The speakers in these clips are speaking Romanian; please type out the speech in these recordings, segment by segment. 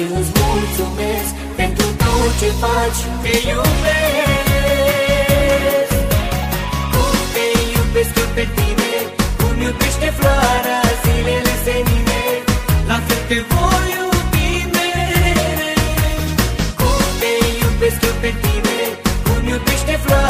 și îți mulțumesc Pentru tot ce faci, te iubesc. Cum te iubesc eu pe tine Cum iubește floarea zilele senine La fel te voi iubi mereu. Cum te iubesc eu pe tine Cum iubește floarea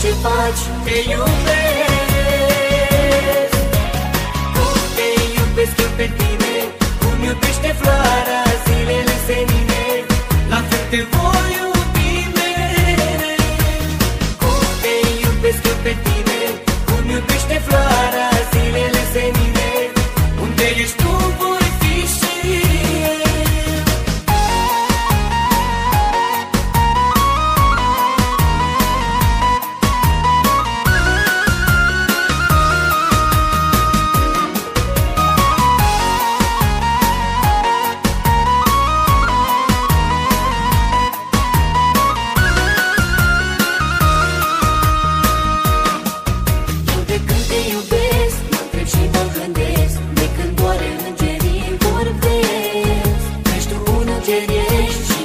Pentru tot ce faci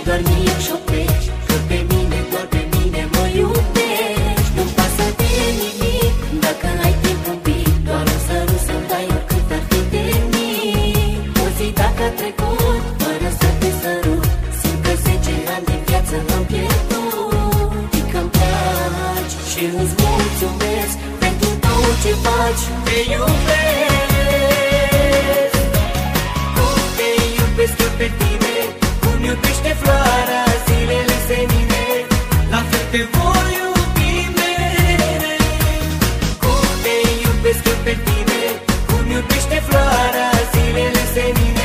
ești și doar mie șoptești Că pe mine, doar pe mine mă iubești. Nu-mi pasă de nimic, dacă ai timp un pic Doar un sărut să-mi dai oricât ar fi de mic. O zi dacă a trecut, fără să te sărut Simt că zece ani de viață am pierdut. Știi că-mi place și îți mulțumesc Pentru tot ce faci Te iubesc iubesc eu pe tine Cum iubește floarea zilele senine